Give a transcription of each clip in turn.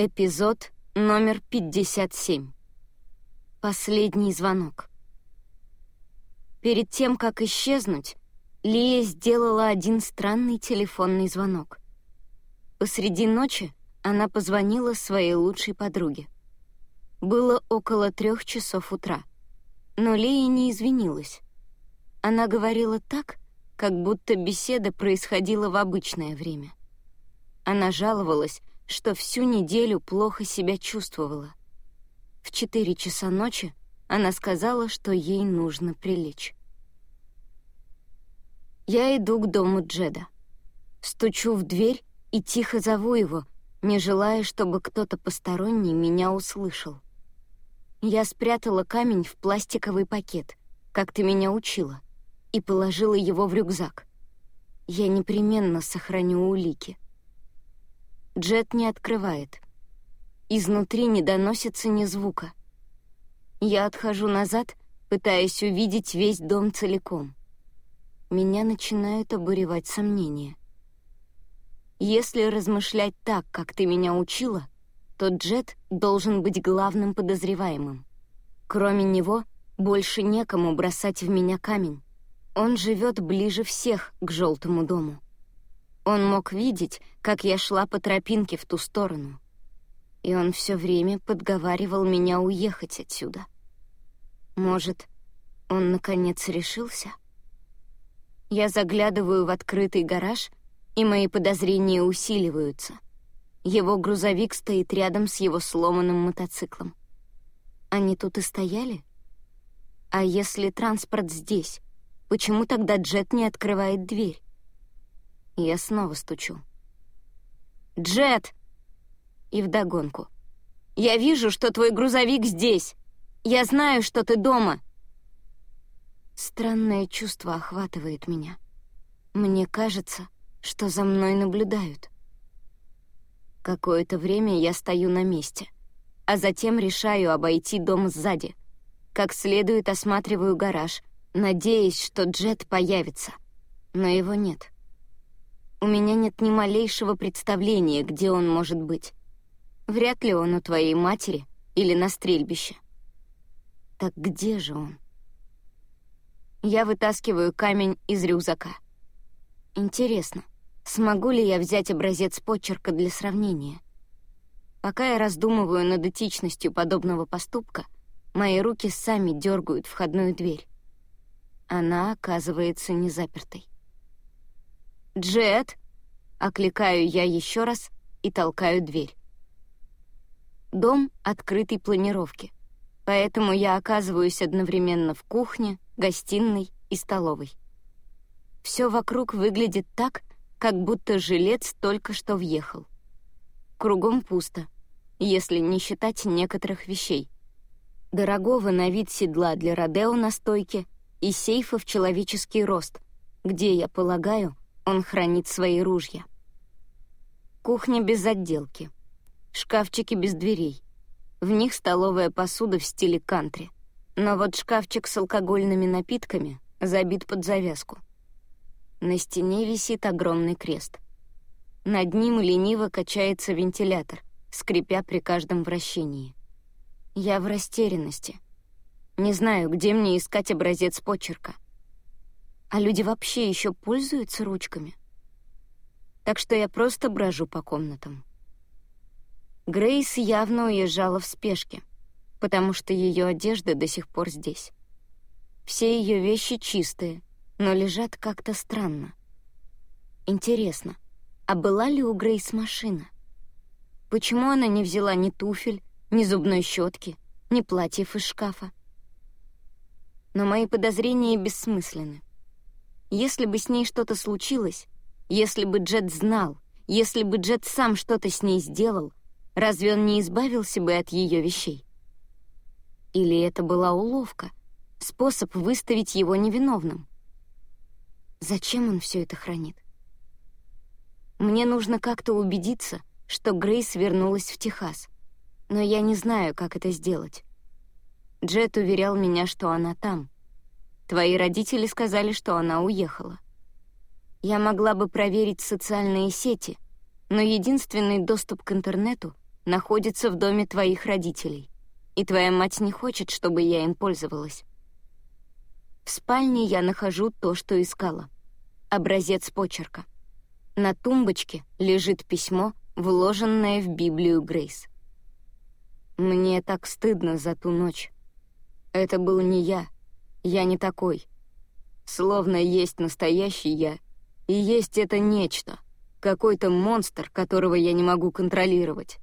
Эпизод номер 57. Последний звонок. Перед тем, как исчезнуть, Лия сделала один странный телефонный звонок. Посреди ночи она позвонила своей лучшей подруге. Было около трех часов утра, но Лия не извинилась. Она говорила так, как будто беседа происходила в обычное время. Она жаловалась, что всю неделю плохо себя чувствовала. В четыре часа ночи она сказала, что ей нужно прилечь. Я иду к дому Джеда. Стучу в дверь и тихо зову его, не желая, чтобы кто-то посторонний меня услышал. Я спрятала камень в пластиковый пакет, как ты меня учила, и положила его в рюкзак. Я непременно сохраню улики. Джет не открывает. Изнутри не доносится ни звука. Я отхожу назад, пытаясь увидеть весь дом целиком. Меня начинают обуревать сомнения. Если размышлять так, как ты меня учила, то Джет должен быть главным подозреваемым. Кроме него, больше некому бросать в меня камень. Он живет ближе всех к желтому дому. Он мог видеть, как я шла по тропинке в ту сторону. И он все время подговаривал меня уехать отсюда. Может, он, наконец, решился? Я заглядываю в открытый гараж, и мои подозрения усиливаются. Его грузовик стоит рядом с его сломанным мотоциклом. Они тут и стояли? А если транспорт здесь, почему тогда Джет не открывает дверь? Я снова стучу. «Джет!» И вдогонку. «Я вижу, что твой грузовик здесь! Я знаю, что ты дома!» Странное чувство охватывает меня. Мне кажется, что за мной наблюдают. Какое-то время я стою на месте, а затем решаю обойти дом сзади. Как следует осматриваю гараж, надеясь, что Джет появится. Но его нет. У меня нет ни малейшего представления, где он может быть. Вряд ли он у твоей матери или на стрельбище. Так где же он? Я вытаскиваю камень из рюкзака. Интересно, смогу ли я взять образец почерка для сравнения? Пока я раздумываю над этичностью подобного поступка, мои руки сами дергают входную дверь. Она оказывается не запертой. «Джет!» — окликаю я еще раз и толкаю дверь. Дом открытой планировки, поэтому я оказываюсь одновременно в кухне, гостиной и столовой. Все вокруг выглядит так, как будто жилец только что въехал. Кругом пусто, если не считать некоторых вещей. Дорогого на вид седла для Родео на стойке и сейфа в человеческий рост, где, я полагаю, он хранит свои ружья. Кухня без отделки. Шкафчики без дверей. В них столовая посуда в стиле кантри. Но вот шкафчик с алкогольными напитками забит под завязку. На стене висит огромный крест. Над ним лениво качается вентилятор, скрипя при каждом вращении. Я в растерянности. Не знаю, где мне искать образец почерка — а люди вообще еще пользуются ручками? Так что я просто брожу по комнатам. Грейс явно уезжала в спешке, потому что ее одежда до сих пор здесь. Все ее вещи чистые, но лежат как-то странно. Интересно, а была ли у Грейс машина? Почему она не взяла ни туфель, ни зубной щетки, ни платьев из шкафа? Но мои подозрения бессмысленны. Если бы с ней что-то случилось, если бы Джет знал, если бы Джет сам что-то с ней сделал, разве он не избавился бы от ее вещей? Или это была уловка, способ выставить его невиновным? Зачем он все это хранит? Мне нужно как-то убедиться, что Грейс вернулась в Техас, но я не знаю, как это сделать. Джет уверял меня, что она там — Твои родители сказали, что она уехала. Я могла бы проверить социальные сети, но единственный доступ к интернету находится в доме твоих родителей, и твоя мать не хочет, чтобы я им пользовалась. В спальне я нахожу то, что искала. Образец почерка. На тумбочке лежит письмо, вложенное в Библию Грейс. Мне так стыдно за ту ночь. Это был не я. Я не такой. Словно есть настоящий я, и есть это нечто, какой-то монстр, которого я не могу контролировать.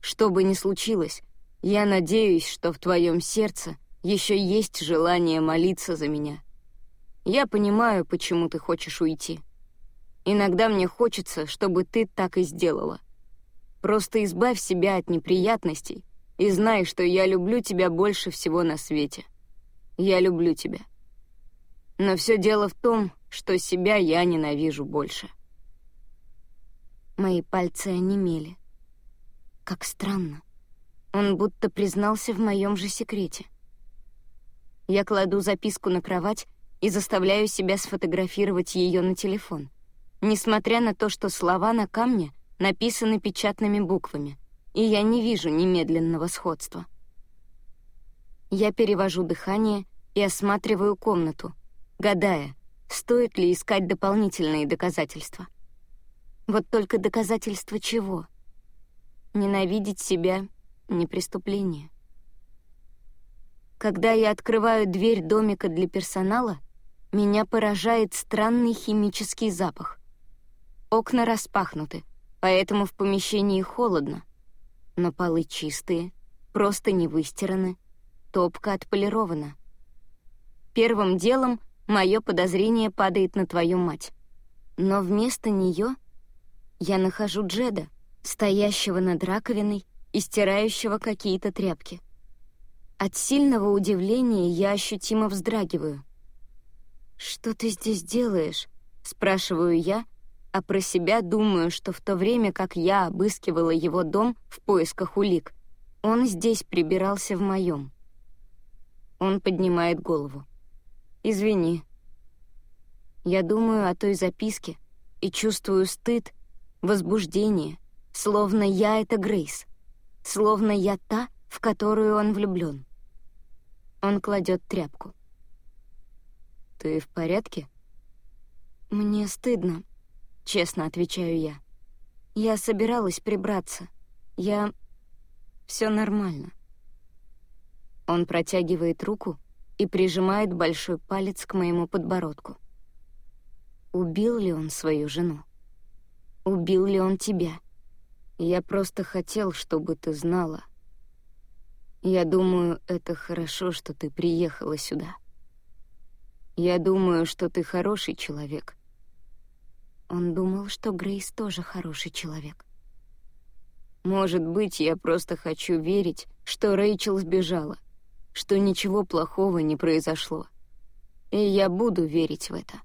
Что бы ни случилось, я надеюсь, что в твоем сердце еще есть желание молиться за меня. Я понимаю, почему ты хочешь уйти. Иногда мне хочется, чтобы ты так и сделала. Просто избавь себя от неприятностей и знай, что я люблю тебя больше всего на свете. Я люблю тебя. Но все дело в том, что себя я ненавижу больше. Мои пальцы онемели. Как странно. Он будто признался в моем же секрете. Я кладу записку на кровать и заставляю себя сфотографировать ее на телефон, несмотря на то, что слова на камне написаны печатными буквами, и я не вижу немедленного сходства. Я перевожу дыхание и осматриваю комнату, гадая, стоит ли искать дополнительные доказательства. Вот только доказательства чего? Ненавидеть себя — не преступление. Когда я открываю дверь домика для персонала, меня поражает странный химический запах. Окна распахнуты, поэтому в помещении холодно, но полы чистые, просто не выстираны, топка отполирована. Первым делом мое подозрение падает на твою мать. Но вместо нее я нахожу Джеда, стоящего над раковиной и стирающего какие-то тряпки. От сильного удивления я ощутимо вздрагиваю. «Что ты здесь делаешь?» — спрашиваю я, а про себя думаю, что в то время, как я обыскивала его дом в поисках улик, он здесь прибирался в моем. Он поднимает голову. «Извини». Я думаю о той записке и чувствую стыд, возбуждение, словно я — это Грейс, словно я та, в которую он влюблен. Он кладет тряпку. «Ты в порядке?» «Мне стыдно», — честно отвечаю я. «Я собиралась прибраться. Я... все нормально». Он протягивает руку и прижимает большой палец к моему подбородку. Убил ли он свою жену? Убил ли он тебя? Я просто хотел, чтобы ты знала. Я думаю, это хорошо, что ты приехала сюда. Я думаю, что ты хороший человек. Он думал, что Грейс тоже хороший человек. Может быть, я просто хочу верить, что Рэйчел сбежала, что ничего плохого не произошло. И я буду верить в это.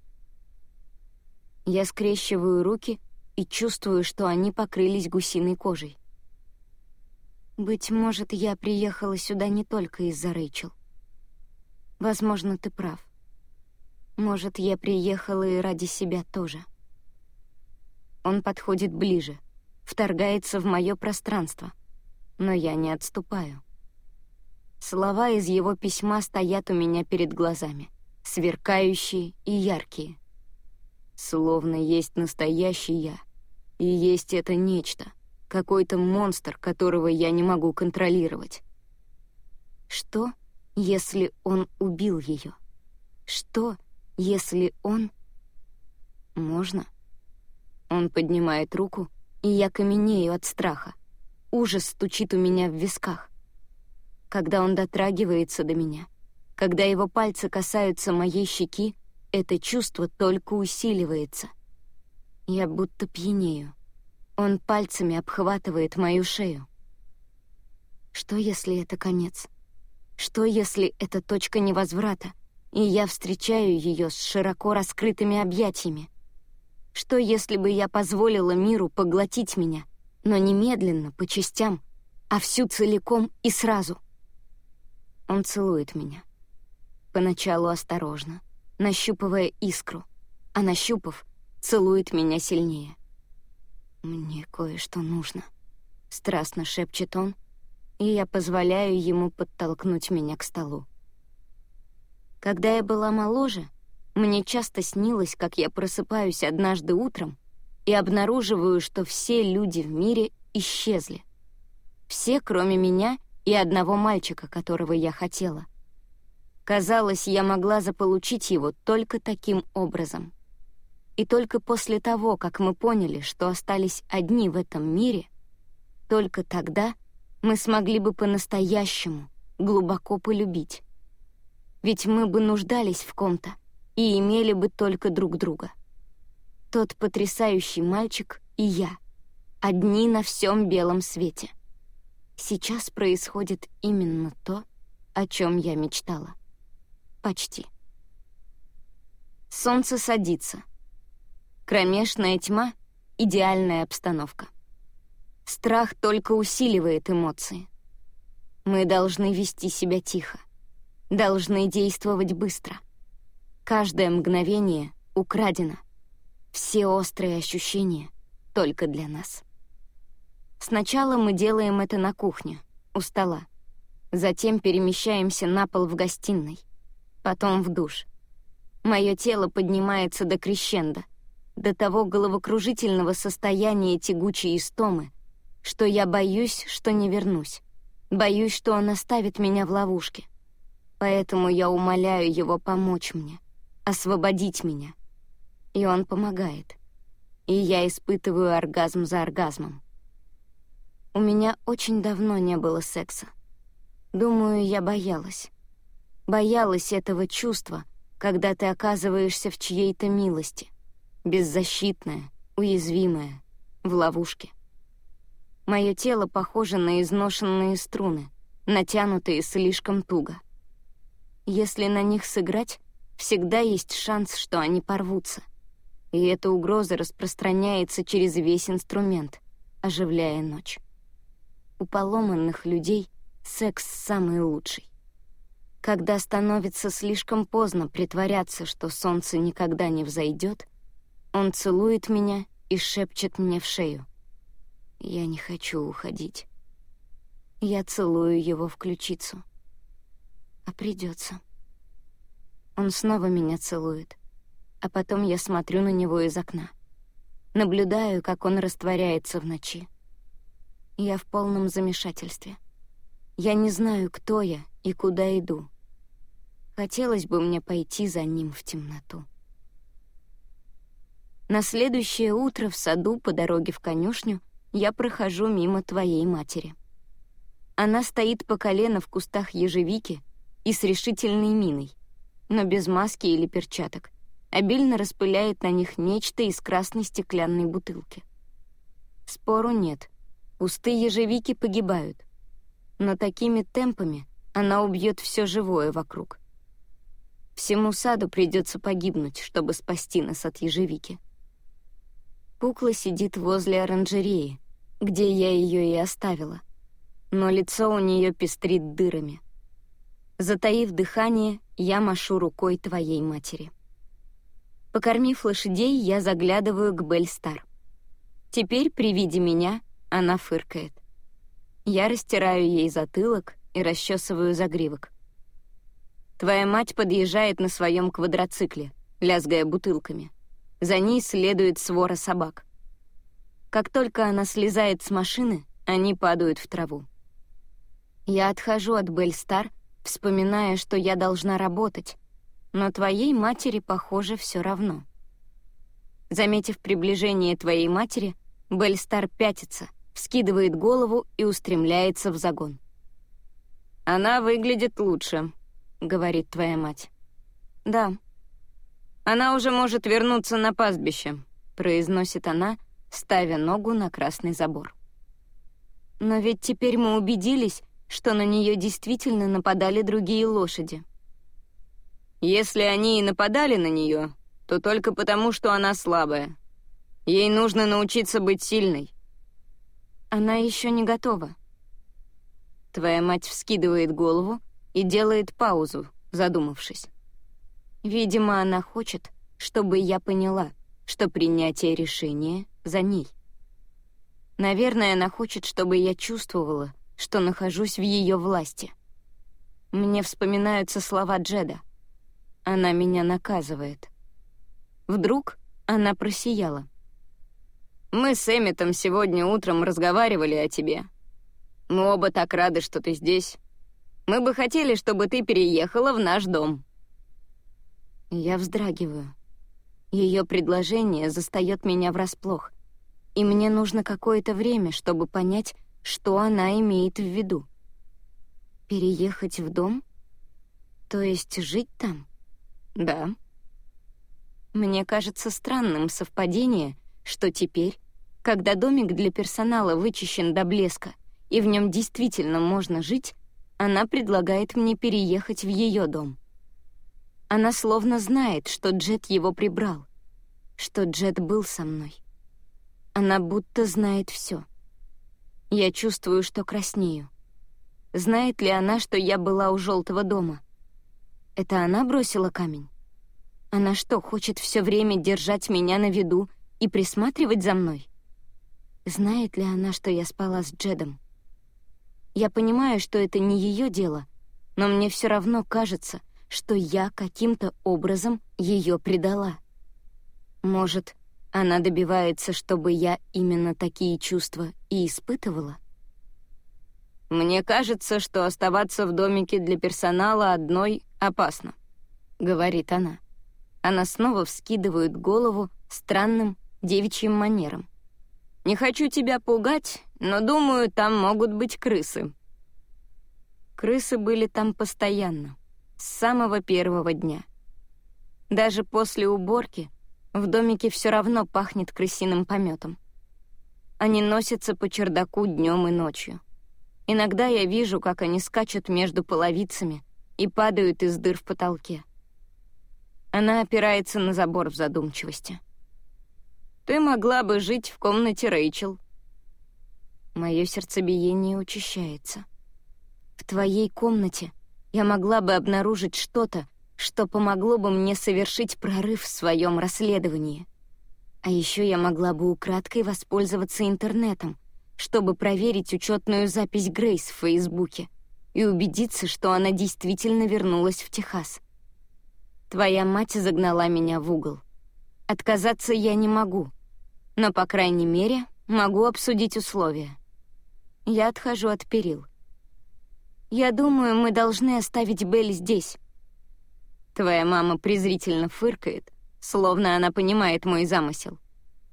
Я скрещиваю руки и чувствую, что они покрылись гусиной кожей. Быть может, я приехала сюда не только из-за Рэйчел. Возможно, ты прав. Может, я приехала и ради себя тоже. Он подходит ближе, вторгается в мое пространство, но я не отступаю. Слова из его письма стоят у меня перед глазами, сверкающие и яркие. Словно есть настоящий я, и есть это нечто — какой-то монстр, которого я не могу контролировать. Что, если он убил ее? Что, если он... Можно? Он поднимает руку, и я каменею от страха. Ужас стучит у меня в висках. Когда он дотрагивается до меня, когда его пальцы касаются моей щеки, это чувство только усиливается. Я будто пьянею. Он пальцами обхватывает мою шею. Что, если это конец? Что, если это точка невозврата, и я встречаю ее с широко раскрытыми объятиями? Что, если бы я позволила миру поглотить меня, но немедленно, по частям, а всю целиком и сразу? Он целует меня. Поначалу осторожно, нащупывая искру, а нащупав, целует меня сильнее. «Мне кое-что нужно», — страстно шепчет он, и я позволяю ему подтолкнуть меня к столу. Когда я была моложе, мне часто снилось, как я просыпаюсь однажды утром и обнаруживаю, что все люди в мире исчезли. Все, кроме меня и одного мальчика, которого я хотела. Казалось, я могла заполучить его только таким образом. И только после того, как мы поняли, что остались одни в этом мире, только тогда мы смогли бы по-настоящему глубоко полюбить. Ведь мы бы нуждались в ком-то и имели бы только друг друга. Тот потрясающий мальчик и я, одни на всем белом свете. Сейчас происходит именно то, о чем я мечтала. Почти. Солнце садится. Кромешная тьма — идеальная обстановка. Страх только усиливает эмоции. Мы должны вести себя тихо. Должны действовать быстро. Каждое мгновение украдено. Все острые ощущения только для нас. Сначала мы делаем это на кухне, у стола. Затем перемещаемся на пол в гостиной. Потом в душ. Мое тело поднимается до крещенда, до того головокружительного состояния тягучей истомы, что я боюсь, что не вернусь. Боюсь, что он оставит меня в ловушке. Поэтому я умоляю его помочь мне, освободить меня. И он помогает. И я испытываю оргазм за оргазмом. У меня очень давно не было секса. Думаю, я боялась. Боялась этого чувства, когда ты оказываешься в чьей-то милости. Беззащитная, уязвимая, в ловушке. Мое тело похоже на изношенные струны, натянутые слишком туго. Если на них сыграть, всегда есть шанс, что они порвутся. И эта угроза распространяется через весь инструмент, оживляя ночь. У поломанных людей секс самый лучший. Когда становится слишком поздно притворяться, что солнце никогда не взойдет, он целует меня и шепчет мне в шею — я не хочу уходить. Я целую его в ключицу. А придется. Он снова меня целует, а потом я смотрю на него из окна. Наблюдаю, как он растворяется в ночи. Я в полном замешательстве. Я не знаю, кто я и куда иду. Хотелось бы мне пойти за ним в темноту. На следующее утро в саду по дороге в конюшню я прохожу мимо твоей матери. Она стоит по колено в кустах ежевики и с решительной миной, но без маски или перчаток, обильно распыляет на них нечто из красной стеклянной бутылки. Спору нет, кусты ежевики погибают, но такими темпами она убьет все живое вокруг. Всему саду придется погибнуть, чтобы спасти нас от ежевики. Кукла сидит возле оранжереи, где я ее и оставила. Но лицо у нее пестрит дырами. Затаив дыхание, я машу рукой твоей матери. Покормив лошадей, я заглядываю к Бельстар. Теперь при виде меня она фыркает. Я растираю ей затылок и расчесываю загривок. Твоя мать подъезжает на своем квадроцикле, лязгая бутылками. За ней следует свора собак. Как только она слезает с машины, они падают в траву. Я отхожу от Бельстар, вспоминая, что я должна работать, но твоей матери, похоже, все равно. Заметив приближение твоей матери, Бельстар пятится, вскидывает голову и устремляется в загон. «Она выглядит лучше», — говорит твоя мать. «Да». «Она уже может вернуться на пастбище», — произносит она, ставя ногу на красный забор. Но ведь теперь мы убедились, что на нее действительно нападали другие лошади. Если они и нападали на нее, то только потому, что она слабая. Ей нужно научиться быть сильной. Она еще не готова. Твоя мать вскидывает голову и делает паузу, задумавшись. Видимо, она хочет, чтобы я поняла, что принятие решения за ней. Наверное, она хочет, чтобы я чувствовала, что нахожусь в ее власти. Мне вспоминаются слова Джеда. Она меня наказывает. Вдруг она просияла. «Мы с Эмметом сегодня утром разговаривали о тебе. Мы оба так рады, что ты здесь. Мы бы хотели, чтобы ты переехала в наш дом». Я вздрагиваю. Ее предложение застаёт меня врасплох, и мне нужно какое-то время, чтобы понять, что она имеет в виду. Переехать в дом? То есть жить там? Да. Мне кажется странным совпадение, что теперь, когда домик для персонала вычищен до блеска, и в нем действительно можно жить, она предлагает мне переехать в ее дом. Она словно знает, что Джет его прибрал, что Джет был со мной. Она будто знает все. Я чувствую, что краснею. Знает ли она, что я была у желтого дома? Это она бросила камень? Она что, хочет все время держать меня на виду и присматривать за мной? Знает ли она, что я спала с Джедом? Я понимаю, что это не ее дело, но мне все равно кажется, что я каким-то образом ее предала. Может, она добивается, чтобы я именно такие чувства и испытывала? «Мне кажется, что оставаться в домике для персонала одной опасно», — говорит она. Она снова вскидывает голову странным девичьим манером. «Не хочу тебя пугать, но, думаю, там могут быть крысы». Крысы были там постоянно, с самого первого дня. Даже после уборки в домике все равно пахнет крысиным пометом. Они носятся по чердаку днем и ночью. Иногда я вижу, как они скачут между половицами и падают из дыр в потолке. Она опирается на забор в задумчивости. «Ты могла бы жить в комнате Рэйчел», Мое сердцебиение учащается. В твоей комнате я могла бы обнаружить что-то, что помогло бы мне совершить прорыв в своем расследовании. А еще я могла бы украдкой воспользоваться интернетом, чтобы проверить учетную запись Грейс в Фейсбуке и убедиться, что она действительно вернулась в Техас. Твоя мать загнала меня в угол. Отказаться я не могу, но, по крайней мере, могу обсудить условия. Я отхожу от перил. «Я думаю, мы должны оставить Белль здесь». Твоя мама презрительно фыркает, словно она понимает мой замысел.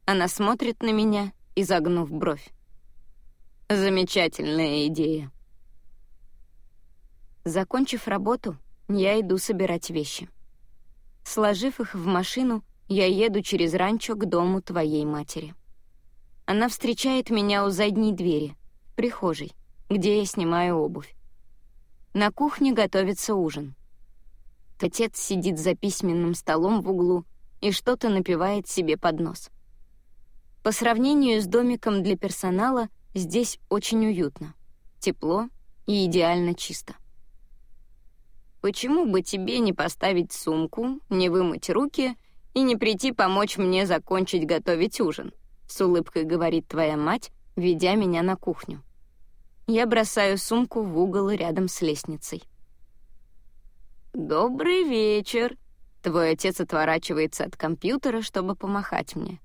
Она смотрит на меня, изогнув бровь. Замечательная идея. Закончив работу, я иду собирать вещи. Сложив их в машину, я еду через ранчо к дому твоей матери. Она встречает меня у задней двери — прихожей, где я снимаю обувь. На кухне готовится ужин. Отец сидит за письменным столом в углу и что-то напивает себе под нос. По сравнению с домиком для персонала, здесь очень уютно, тепло и идеально чисто. Почему бы тебе не поставить сумку, не вымыть руки и не прийти помочь мне закончить готовить ужин? С улыбкой говорит твоя мать, ведя меня на кухню. Я бросаю сумку в угол рядом с лестницей. «Добрый вечер!» Твой отец отворачивается от компьютера, чтобы помахать мне.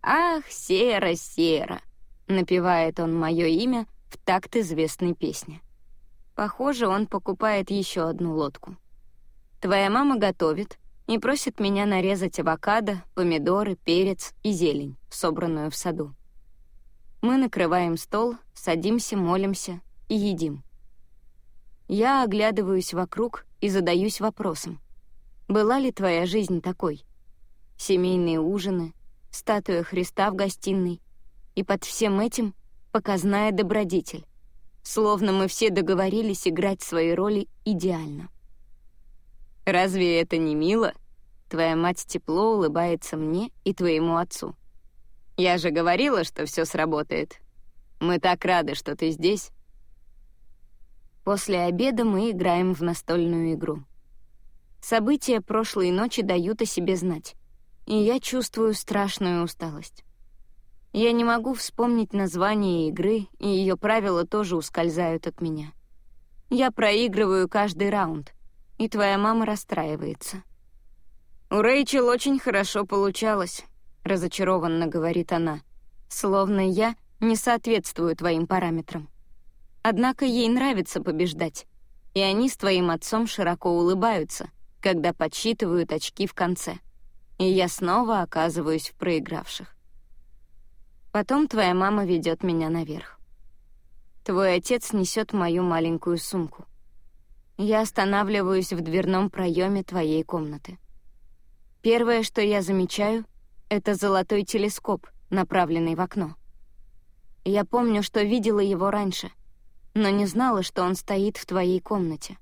«Ах, Сера, Сера!» — напевает он мое имя в такт известной песни. Похоже, он покупает еще одну лодку. Твоя мама готовит и просит меня нарезать авокадо, помидоры, перец и зелень, собранную в саду. Мы накрываем стол, садимся, молимся и едим. Я оглядываюсь вокруг и задаюсь вопросом. Была ли твоя жизнь такой? Семейные ужины, статуя Христа в гостиной, и под всем этим показная добродетель. Словно мы все договорились играть свои роли идеально. «Разве это не мило?» Твоя мать тепло улыбается мне и твоему отцу. Я же говорила, что все сработает. Мы так рады, что ты здесь. После обеда мы играем в настольную игру. События прошлой ночи дают о себе знать, и я чувствую страшную усталость. Я не могу вспомнить название игры, и ее правила тоже ускользают от меня. Я проигрываю каждый раунд, и твоя мама расстраивается. «У Рэйчел очень хорошо получалось», — разочарованно говорит она, словно я не соответствую твоим параметрам. Однако ей нравится побеждать, и они с твоим отцом широко улыбаются, когда подсчитывают очки в конце. И я снова оказываюсь в проигравших. Потом твоя мама ведет меня наверх. Твой отец несет мою маленькую сумку. Я останавливаюсь в дверном проеме твоей комнаты. Первое, что я замечаю, это золотой телескоп, направленный в окно. Я помню, что видела его раньше, но не знала, что он стоит в твоей комнате.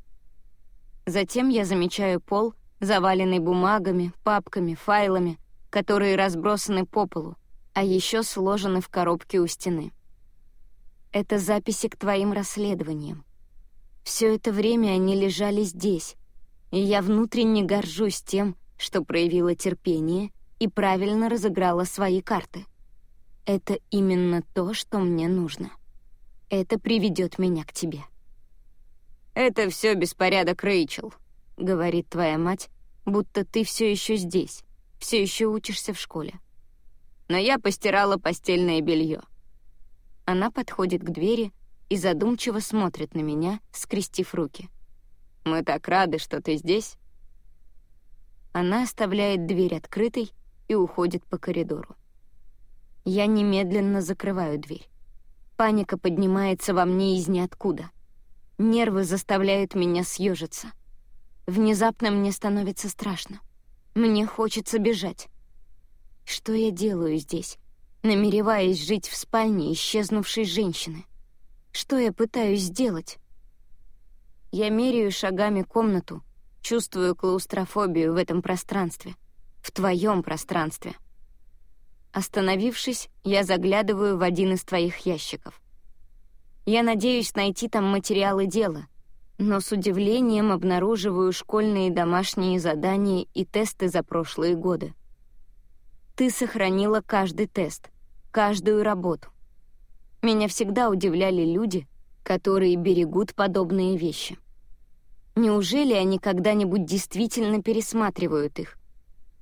Затем я замечаю пол, заваленный бумагами, папками, файлами, которые разбросаны по полу, а еще сложены в коробке у стены. Это записи к твоим расследованиям. Все это время они лежали здесь, и я внутренне горжусь тем, что проявила терпение и правильно разыграла свои карты. Это именно то, что мне нужно. Это приведет меня к тебе. «Это все беспорядок, Рэйчел», — говорит твоя мать, будто ты все еще здесь, все еще учишься в школе. Но я постирала постельное белье. Она подходит к двери и задумчиво смотрит на меня, скрестив руки. «Мы так рады, что ты здесь». Она оставляет дверь открытой и уходит по коридору. Я немедленно закрываю дверь. Паника поднимается во мне из ниоткуда. Нервы заставляют меня съежиться. Внезапно мне становится страшно. Мне хочется бежать. Что я делаю здесь, намереваясь жить в спальне исчезнувшей женщины? Что я пытаюсь сделать? Я меряю шагами комнату, чувствую клаустрофобию в этом пространстве, в твоем пространстве — Остановившись, я заглядываю в один из твоих ящиков. Я надеюсь найти там материалы дела, но с удивлением обнаруживаю школьные домашние задания и тесты за прошлые годы. Ты сохранила каждый тест, каждую работу. Меня всегда удивляли люди, которые берегут подобные вещи. Неужели они когда-нибудь действительно пересматривают их?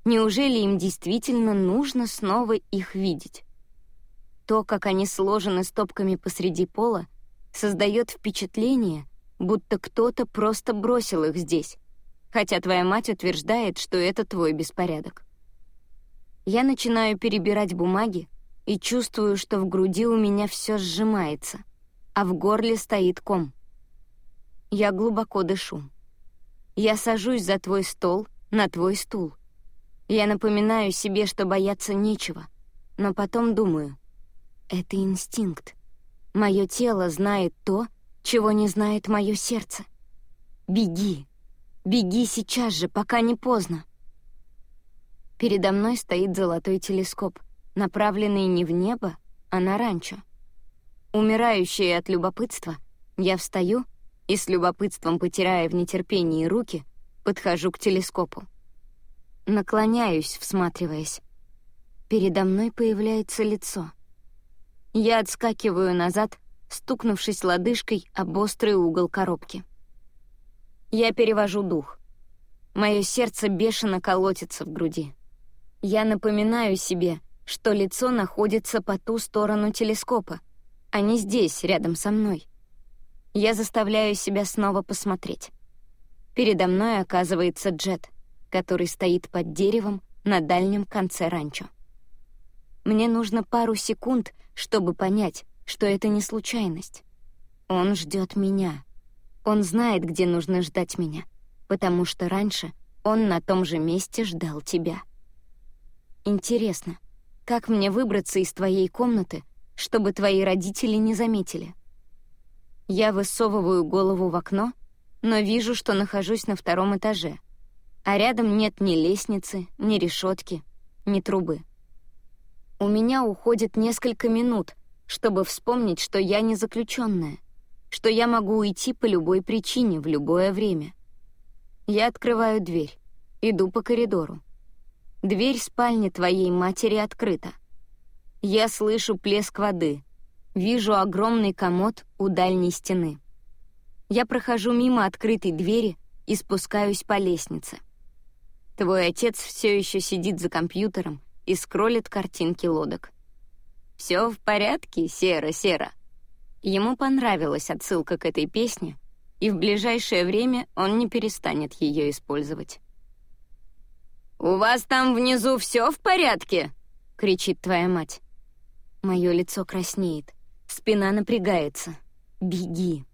Неужели им действительно нужно снова их видеть? То, как они сложены стопками посреди пола, создает впечатление, будто кто-то просто бросил их здесь, хотя твоя мать утверждает, что это твой беспорядок. Я начинаю перебирать бумаги и чувствую, что в груди у меня все сжимается, а в горле стоит ком. Я глубоко дышу. Я сажусь за твой стол, на твой стул — я напоминаю себе, что бояться нечего, но потом думаю, это инстинкт. Мое тело знает то, чего не знает мое сердце. Беги, беги сейчас же, пока не поздно. Передо мной стоит золотой телескоп, направленный не в небо, а на ранчо. Умирающая от любопытства, я встаю и с любопытством, потирая в нетерпении руки, подхожу к телескопу. Наклоняюсь, всматриваясь. Передо мной появляется лицо. Я отскакиваю назад, стукнувшись лодыжкой об острый угол коробки. Я перевожу дух. Мое сердце бешено колотится в груди. Я напоминаю себе, что лицо находится по ту сторону телескопа, а не здесь, рядом со мной. Я заставляю себя снова посмотреть. Передо мной оказывается Джет который стоит под деревом на дальнем конце ранчо. Мне нужно пару секунд, чтобы понять, что это не случайность. Он ждет меня. Он знает, где нужно ждать меня, потому что раньше он на том же месте ждал тебя. Интересно, как мне выбраться из твоей комнаты, чтобы твои родители не заметили? Я высовываю голову в окно, но вижу, что нахожусь на втором этаже — а рядом нет ни лестницы, ни решетки, ни трубы. У меня уходит несколько минут, чтобы вспомнить, что я не заключенная, что я могу уйти по любой причине в любое время. Я открываю дверь, иду по коридору. Дверь спальни твоей матери открыта. Я слышу плеск воды, вижу огромный комод у дальней стены. Я прохожу мимо открытой двери и спускаюсь по лестнице. Твой отец все еще сидит за компьютером и скроллит картинки лодок. Все в порядке, Сера-Сера. Ему понравилась отсылка к этой песне, и в ближайшее время он не перестанет ее использовать. «У вас там внизу все в порядке?» — кричит твоя мать. Мое лицо краснеет, спина напрягается. «Беги!»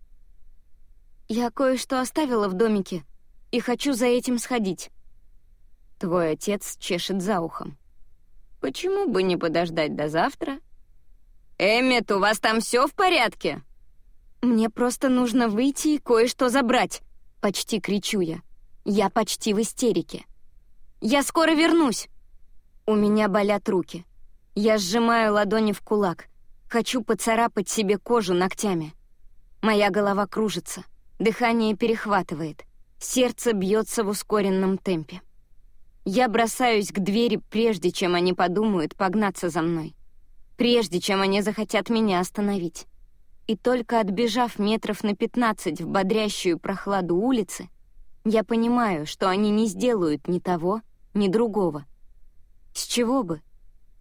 «Я кое-что оставила в домике и хочу за этим сходить». Твой отец чешет за ухом. «Почему бы не подождать до завтра?» «Эммет, у вас там все в порядке?» «Мне просто нужно выйти и кое-что забрать», — почти кричу я. Я почти в истерике. «Я скоро вернусь!» У меня болят руки. Я сжимаю ладони в кулак. Хочу поцарапать себе кожу ногтями. Моя голова кружится. Дыхание перехватывает. Сердце бьется в ускоренном темпе. Я бросаюсь к двери, прежде чем они подумают погнаться за мной. Прежде чем они захотят меня остановить. И только отбежав метров на пятнадцать в бодрящую прохладу улицы, я понимаю, что они не сделают ни того, ни другого. С чего бы?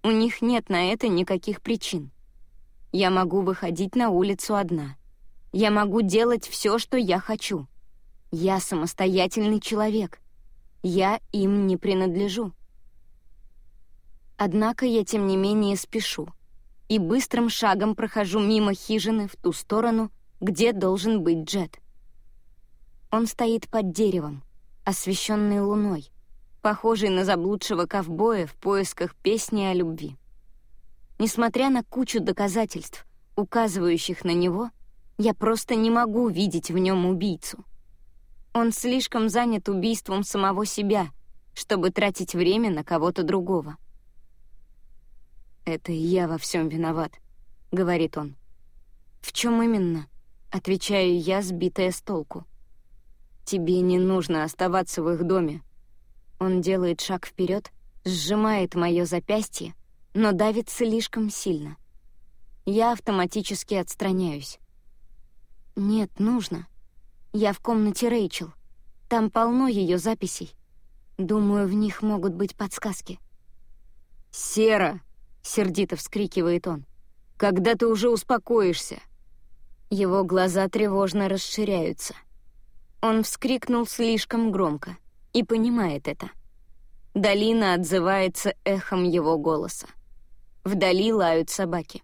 У них нет на это никаких причин. Я могу выходить на улицу одна. Я могу делать все, что я хочу. Я самостоятельный человек. Я им не принадлежу. Однако я, тем не менее, спешу и быстрым шагом прохожу мимо хижины в ту сторону, где должен быть Джет. Он стоит под деревом, освещенный луной, похожий на заблудшего ковбоя в поисках песни о любви. Несмотря на кучу доказательств, указывающих на него, я просто не могу видеть в нем убийцу. Он слишком занят убийством самого себя, чтобы тратить время на кого-то другого. «Это я во всем виноват», — говорит он. «В чем именно?» — отвечаю я, сбитая с толку. «Тебе не нужно оставаться в их доме». Он делает шаг вперед, сжимает мое запястье, но давит слишком сильно. Я автоматически отстраняюсь. «Нет, нужно. Я в комнате Рэйчел. Там полно ее записей. Думаю, в них могут быть подсказки». «Сера!» — сердито вскрикивает он. «Когда ты уже успокоишься?» Его глаза тревожно расширяются. Он вскрикнул слишком громко и понимает это. Долина отзывается эхом его голоса. Вдали лают собаки.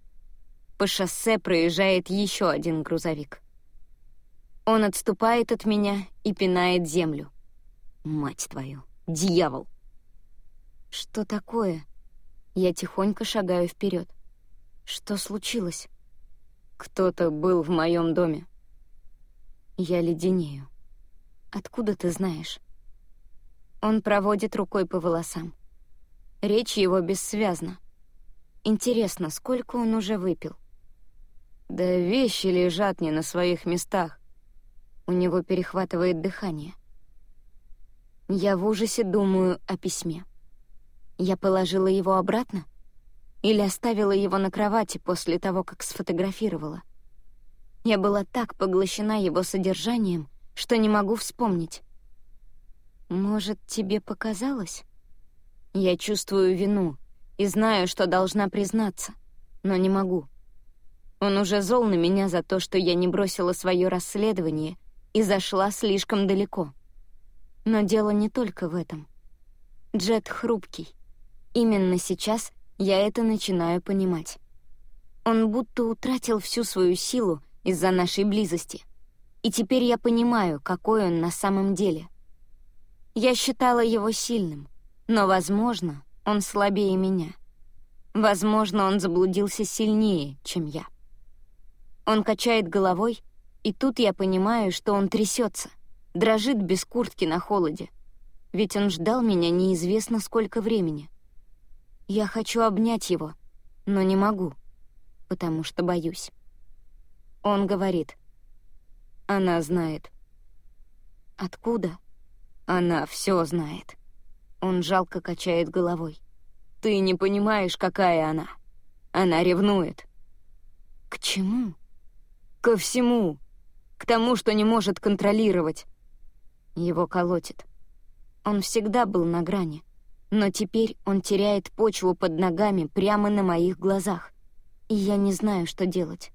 По шоссе проезжает еще один грузовик. Он отступает от меня и пинает землю. Мать твою, дьявол! Что такое? Я тихонько шагаю вперед. Что случилось? Кто-то был в моем доме. Я леденею. Откуда ты знаешь? Он проводит рукой по волосам. Речь его бессвязна. Интересно, сколько он уже выпил? Да вещи лежат не на своих местах. У него перехватывает дыхание. Я в ужасе думаю о письме. Я положила его обратно? Или оставила его на кровати после того, как сфотографировала? Я была так поглощена его содержанием, что не могу вспомнить. Может, тебе показалось? Я чувствую вину и знаю, что должна признаться, но не могу. Он уже зол на меня за то, что я не бросила свое расследование и зашла слишком далеко. Но дело не только в этом. Джет хрупкий. Именно сейчас я это начинаю понимать. Он будто утратил всю свою силу из-за нашей близости. И теперь я понимаю, какой он на самом деле. Я считала его сильным, но, возможно, он слабее меня. Возможно, он заблудился сильнее, чем я. Он качает головой и тут я понимаю, что он трясется, дрожит без куртки на холоде. Ведь он ждал меня неизвестно сколько времени. Я хочу обнять его, но не могу, потому что боюсь. Он говорит. Она знает. Откуда? Она все знает. Он жалко качает головой. Ты не понимаешь, какая она. Она ревнует. К чему? Ко всему. К тому, что не может контролировать. Его колотит. Он всегда был на грани. Но теперь он теряет почву под ногами прямо на моих глазах. И я не знаю, что делать.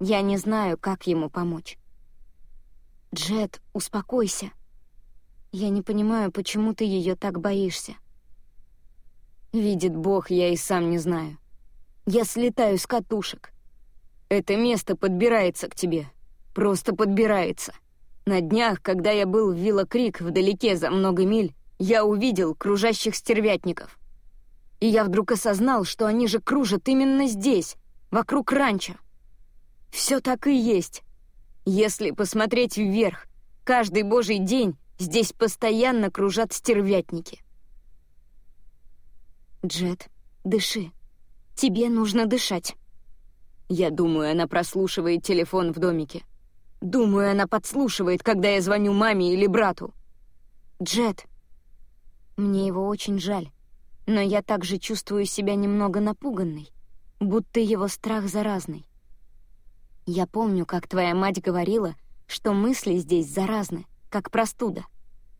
Я не знаю, как ему помочь. «Джет, успокойся. Я не понимаю, почему ты ее так боишься. Видит Бог, я и сам не знаю. Я слетаю с катушек. Это место подбирается к тебе. Просто подбирается. На днях, когда я был в Вилла Крик вдалеке за много миль, я увидел кружащих стервятников. И я вдруг осознал, что они же кружат именно здесь, вокруг ранчо. Все так и есть. Если посмотреть вверх, каждый божий день здесь постоянно кружат стервятники. Джет, дыши. Тебе нужно дышать. Я думаю, она прослушивает телефон в домике. Думаю, она подслушивает, когда я звоню маме или брату. Джет. Мне его очень жаль, но я также чувствую себя немного напуганной, будто его страх заразный. Я помню, как твоя мать говорила, что мысли здесь заразны, как простуда.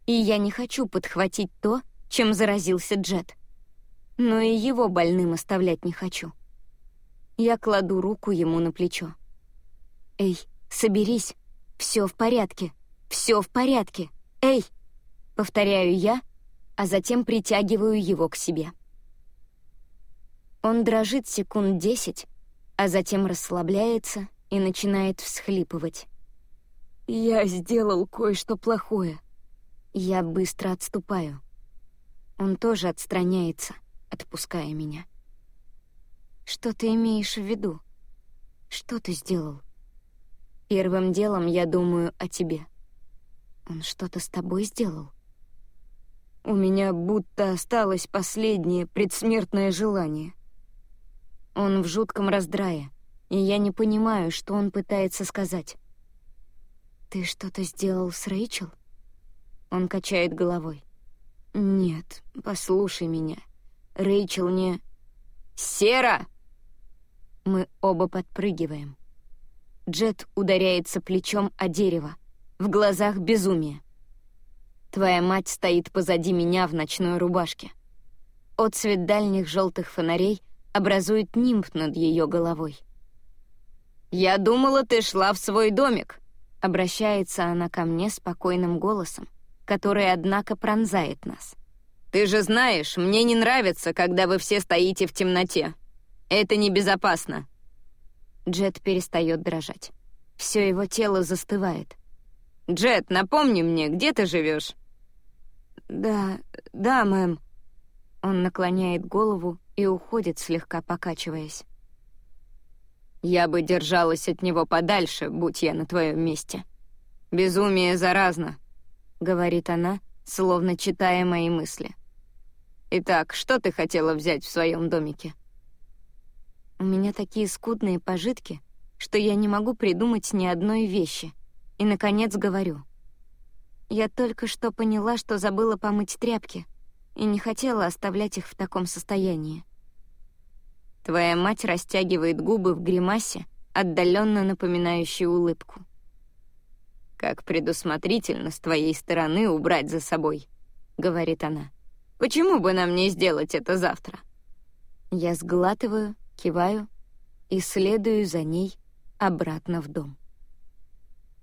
И я не хочу подхватить то, чем заразился Джет. Но и его больным оставлять не хочу. Я кладу руку ему на плечо. «Эй, соберись. Все в порядке. Все в порядке. Эй!» Повторяю я, а затем притягиваю его к себе. Он дрожит секунд десять, а затем расслабляется и начинает всхлипывать. «Я сделал кое-что плохое». Я быстро отступаю. Он тоже отстраняется, отпуская меня. «Что ты имеешь в виду? Что ты сделал?» «Первым делом я думаю о тебе». «Он что-то с тобой сделал?» «У меня будто осталось последнее предсмертное желание». Он в жутком раздрае, и я не понимаю, что он пытается сказать. «Ты что-то сделал с Рэйчел?» Он качает головой. «Нет, послушай меня. Рэйчел не...» «Сера!» Мы оба подпрыгиваем. Джет ударяется плечом о дерево. В глазах безумие. Твоя мать стоит позади меня в ночной рубашке. Отцвет дальних желтых фонарей образует нимб над ее головой. «Я думала, ты шла в свой домик», — обращается она ко мне спокойным голосом, который, однако, пронзает нас. «Ты же знаешь, мне не нравится, когда вы все стоите в темноте. Это небезопасно». Джет перестает дрожать. Все его тело застывает. «Джет, напомни мне, где ты живешь?» «Да, да, мэм». Он наклоняет голову и уходит, слегка покачиваясь. Я бы держалась от него подальше, будь я на твоем месте. Безумие заразно, — говорит она, словно читая мои мысли. Итак, что ты хотела взять в своем домике? У меня такие скудные пожитки, что я не могу придумать ни одной вещи. И, наконец, говорю. Я только что поняла, что забыла помыть тряпки, и не хотела оставлять их в таком состоянии. Твоя мать растягивает губы в гримасе, отдаленно напоминающей улыбку. «Как предусмотрительно с твоей стороны убрать за собой», — говорит она. «Почему бы нам не сделать это завтра?» Я сглатываю, киваю и следую за ней обратно в дом.